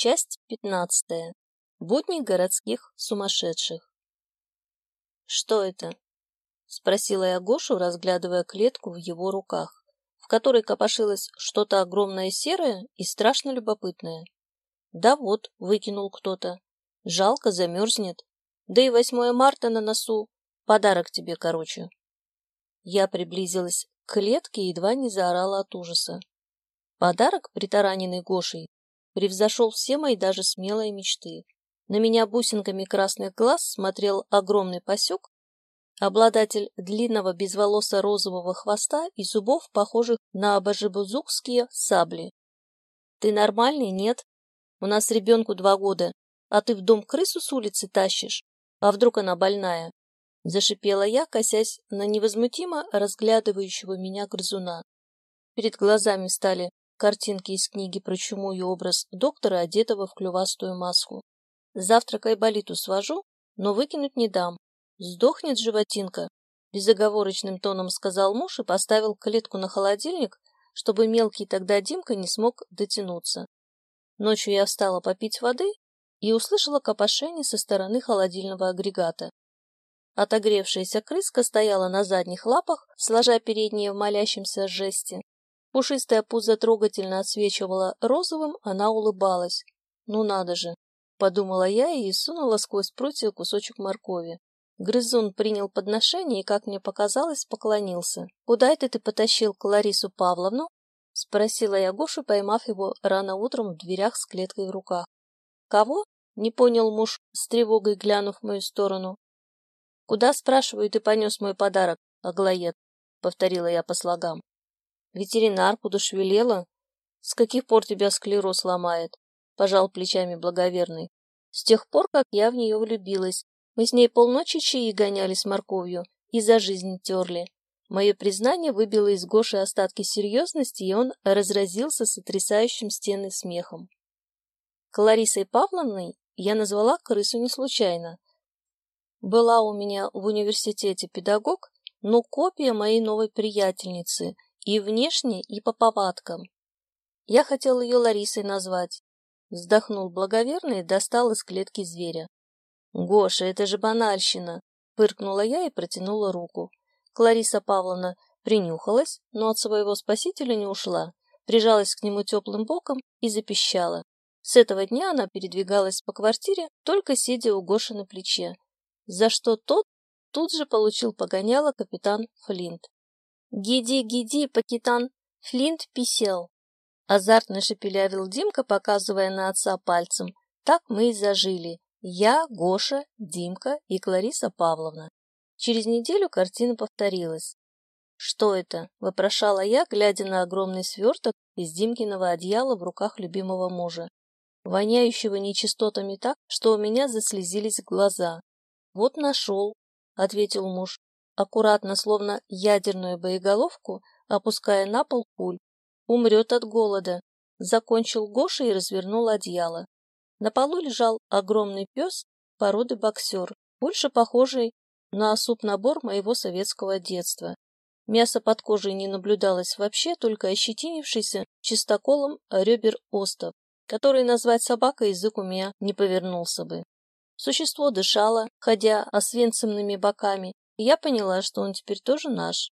Часть пятнадцатая. Будни городских сумасшедших. «Что это?» — спросила я Гошу, разглядывая клетку в его руках, в которой копошилось что-то огромное серое и страшно любопытное. «Да вот», — выкинул кто-то. «Жалко, замерзнет. Да и 8 марта на носу. Подарок тебе, короче». Я приблизилась к клетке и едва не заорала от ужаса. Подарок, притараненный Гошей, превзошел все мои даже смелые мечты. На меня бусинками красных глаз смотрел огромный пасек, обладатель длинного безволоса розового хвоста и зубов, похожих на бажебузукские сабли. «Ты нормальный, нет? У нас ребенку два года, а ты в дом крысу с улицы тащишь? А вдруг она больная?» Зашипела я, косясь на невозмутимо разглядывающего меня грызуна. Перед глазами стали картинки из книги про чуму и образ доктора, одетого в клювастую маску. Завтра к Айболиту свожу, но выкинуть не дам. Сдохнет животинка, безоговорочным тоном сказал муж и поставил клетку на холодильник, чтобы мелкий тогда Димка не смог дотянуться. Ночью я встала попить воды и услышала копошение со стороны холодильного агрегата. Отогревшаяся крыска стояла на задних лапах, сложа передние в молящемся жесте, Пушистая пузо трогательно отсвечивала розовым, она улыбалась. «Ну надо же!» — подумала я и сунула сквозь прутья кусочек моркови. Грызун принял подношение и, как мне показалось, поклонился. «Куда это ты потащил Кларису Павловну?» — спросила я Гошу, поймав его рано утром в дверях с клеткой в руках. «Кого?» — не понял муж, с тревогой глянув в мою сторону. «Куда, спрашиваю, ты понес мой подарок, Аглоед?» — повторила я по слогам. Ветеринарку душевелела? С каких пор тебя склероз ломает? Пожал плечами благоверный. С тех пор, как я в нее влюбилась. Мы с ней полночи чаи гоняли с морковью и за жизнь терли. Мое признание выбило из Гоши остатки серьезности, и он разразился сотрясающим стены смехом. Кларисой Павловной я назвала крысу не случайно. Была у меня в университете педагог, но копия моей новой приятельницы — и внешне, и по повадкам. Я хотел ее Ларисой назвать. Вздохнул благоверный и достал из клетки зверя. «Гоша, это же банальщина!» Пыркнула я и протянула руку. Клариса Павловна принюхалась, но от своего спасителя не ушла, прижалась к нему теплым боком и запищала. С этого дня она передвигалась по квартире, только сидя у Гоши на плече, за что тот тут же получил погоняло капитан Флинт. «Гиди, гиди, пакитан, Флинт писел!» Азартно шепелявил Димка, показывая на отца пальцем. Так мы и зажили. Я, Гоша, Димка и Клариса Павловна. Через неделю картина повторилась. «Что это?» — вопрошала я, глядя на огромный сверток из Димкиного одеяла в руках любимого мужа, воняющего нечистотами так, что у меня заслезились глаза. «Вот нашел», — ответил муж аккуратно, словно ядерную боеголовку, опуская на пол пуль. Умрет от голода. Закончил Гоша и развернул одеяло. На полу лежал огромный пес породы боксер, больше похожий на суп-набор моего советского детства. Мясо под кожей не наблюдалось вообще, только ощетинившийся чистоколом ребер остов, который назвать собакой язык у меня не повернулся бы. Существо дышало, ходя освенцемными боками, я поняла, что он теперь тоже наш.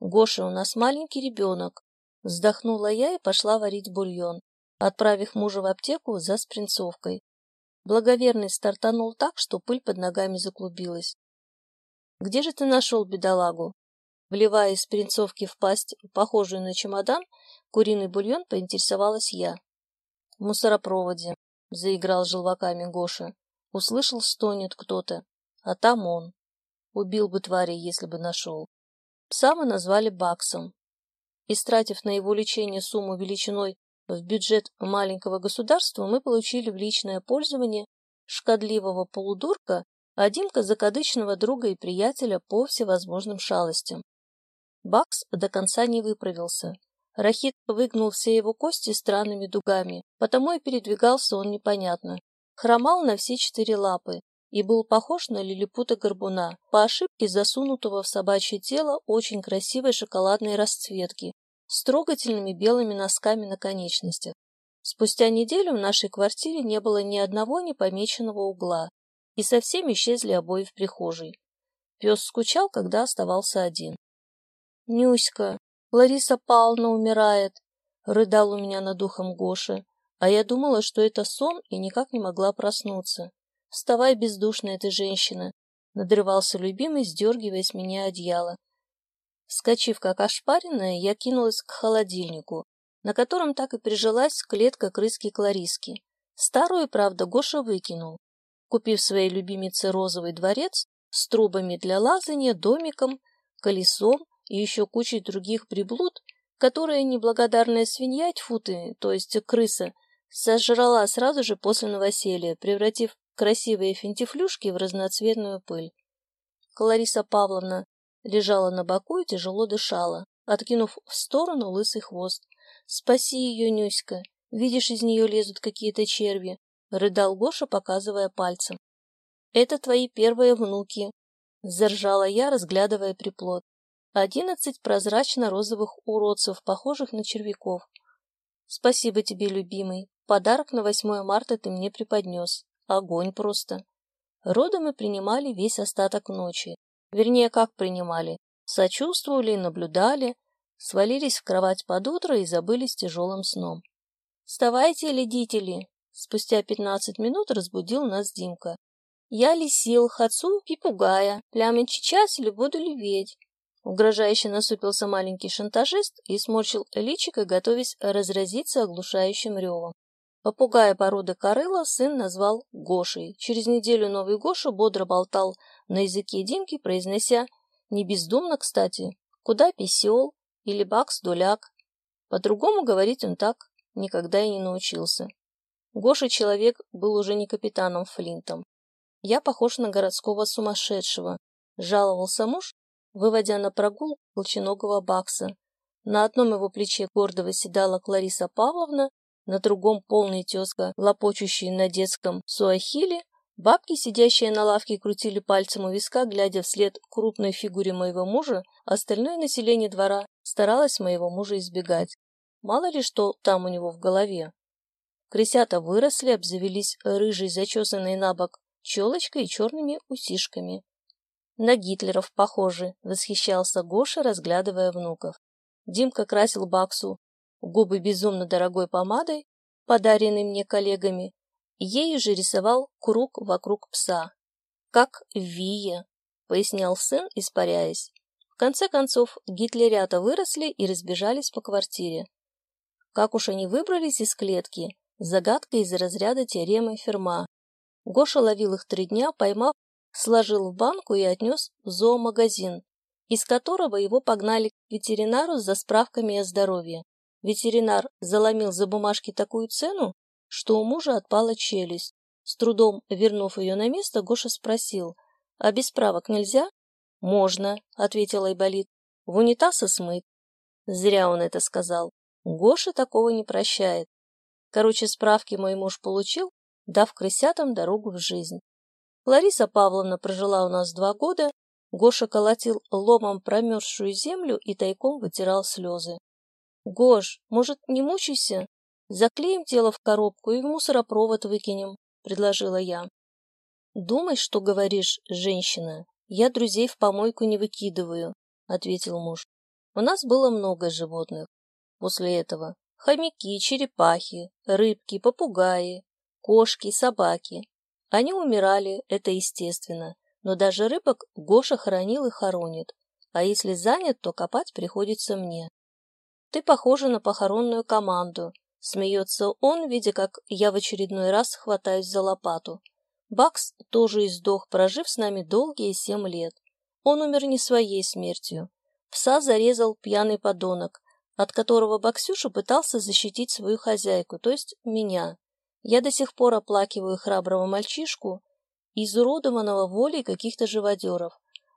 «Гоша, у нас маленький ребенок», — вздохнула я и пошла варить бульон, отправив мужа в аптеку за спринцовкой. Благоверный стартанул так, что пыль под ногами заклубилась. «Где же ты нашел бедолагу?» Вливая из спринцовки в пасть, похожую на чемодан, куриный бульон, поинтересовалась я. «В мусоропроводе», — заиграл желваками Гоша. Услышал, стонет кто-то, а там он. Убил бы твари, если бы нашел. Пса мы назвали Баксом. Истратив на его лечение сумму величиной в бюджет маленького государства, мы получили в личное пользование шкодливого полудурка, а Димка закадычного друга и приятеля по всевозможным шалостям. Бакс до конца не выправился. Рахит выгнул все его кости странными дугами, потому и передвигался он непонятно. Хромал на все четыре лапы, и был похож на лилипута-горбуна, по ошибке засунутого в собачье тело очень красивой шоколадной расцветки с трогательными белыми носками на конечностях. Спустя неделю в нашей квартире не было ни одного непомеченного угла, и совсем исчезли обои в прихожей. Пес скучал, когда оставался один. — Нюська, Лариса Павловна умирает, — рыдал у меня над духом Гоша, а я думала, что это сон и никак не могла проснуться. — Вставай, бездушная ты женщина, — надрывался любимый, сдергивая с меня одеяло. Вскочив как ошпаренная, я кинулась к холодильнику, на котором так и прижилась клетка крыски Клариски. Старую, правда, Гоша выкинул, купив своей любимице розовый дворец с трубами для лазания, домиком, колесом и еще кучей других приблуд, которые неблагодарная свинья Тьфуты, то есть крыса, сожрала сразу же после новоселья, превратив красивые финтифлюшки в разноцветную пыль. Клариса Павловна лежала на боку и тяжело дышала, откинув в сторону лысый хвост. «Спаси ее, Нюська! Видишь, из нее лезут какие-то черви!» — рыдал Гоша, показывая пальцем. «Это твои первые внуки!» — заржала я, разглядывая приплод. «Одиннадцать прозрачно-розовых уродцев, похожих на червяков. Спасибо тебе, любимый. Подарок на 8 марта ты мне преподнес. Огонь просто!» Роды мы принимали весь остаток ночи. Вернее, как принимали. Сочувствовали, наблюдали, свалились в кровать под утро и забылись тяжелым сном. «Вставайте, ледители!» Спустя пятнадцать минут разбудил нас Димка. «Я лисил, хацу и пугая, прямо сейчас или буду леветь?» Угрожающе насупился маленький шантажист и сморщил личико, готовясь разразиться оглушающим ревом. Попугая породы корыла сын назвал Гошей. Через неделю новый Гоша бодро болтал на языке Димки, произнося, не бездумно, кстати, куда писел или бакс-дуляк. По-другому говорить он так никогда и не научился. Гоша человек был уже не капитаном Флинтом. Я похож на городского сумасшедшего, жаловался муж, выводя на прогул колченогого бакса. На одном его плече гордо восседала Клариса Павловна, на другом полный тезка, лопочущий на детском суахиле, бабки, сидящие на лавке, крутили пальцем у виска, глядя вслед крупной фигуре моего мужа, остальное население двора старалось моего мужа избегать. Мало ли что там у него в голове. Крысята выросли, обзавелись рыжей, зачесанной на бок челочкой и черными усишками. На Гитлеров похожи, восхищался Гоша, разглядывая внуков. Димка красил Баксу губы безумно дорогой помадой, подаренной мне коллегами, ею же рисовал круг вокруг пса. «Как Вия», — пояснял сын, испаряясь. В конце концов, гитлерята выросли и разбежались по квартире. Как уж они выбрались из клетки, загадка из разряда теоремы Ферма. Гоша ловил их три дня, поймав, сложил в банку и отнес в зоомагазин, из которого его погнали к ветеринару за справками о здоровье. Ветеринар заломил за бумажки такую цену, что у мужа отпала челюсть. С трудом вернув ее на место, Гоша спросил, «А без справок нельзя?» «Можно», — ответил Айболит. «В унитаз и смыть». Зря он это сказал. Гоша такого не прощает. Короче, справки мой муж получил, дав крысятам дорогу в жизнь. Лариса Павловна прожила у нас два года, Гоша колотил ломом промерзшую землю и тайком вытирал слезы. «Гош, может, не мучайся? Заклеим тело в коробку и в мусоропровод выкинем», — предложила я. «Думай, что говоришь, женщина. Я друзей в помойку не выкидываю», — ответил муж. «У нас было много животных. После этого хомяки, черепахи, рыбки, попугаи, кошки, собаки. Они умирали, это естественно, но даже рыбок Гоша хранил и хоронит, а если занят, то копать приходится мне. Ты похожа на похоронную команду. Смеется он, видя, как я в очередной раз хватаюсь за лопату. Бакс тоже издох, прожив с нами долгие семь лет. Он умер не своей смертью. Пса зарезал пьяный подонок, от которого Баксюша пытался защитить свою хозяйку, то есть меня. Я до сих пор оплакиваю храброго мальчишку, изуродованного волей каких-то живодеров,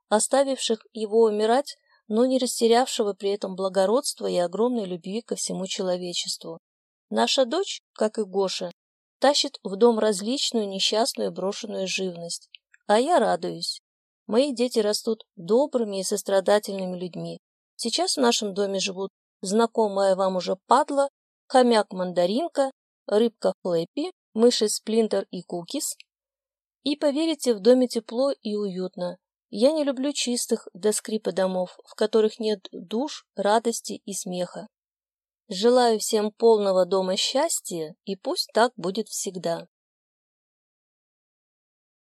оставивших его умирать но не растерявшего при этом благородства и огромной любви ко всему человечеству. Наша дочь, как и Гоша, тащит в дом различную несчастную брошенную живность. А я радуюсь. Мои дети растут добрыми и сострадательными людьми. Сейчас в нашем доме живут знакомая вам уже падла, хомяк-мандаринка, рыбка Флэппи, мыши Сплинтер и Кукис. И поверите, в доме тепло и уютно. Я не люблю чистых до скрипа домов, в которых нет душ, радости и смеха. Желаю всем полного дома счастья, и пусть так будет всегда.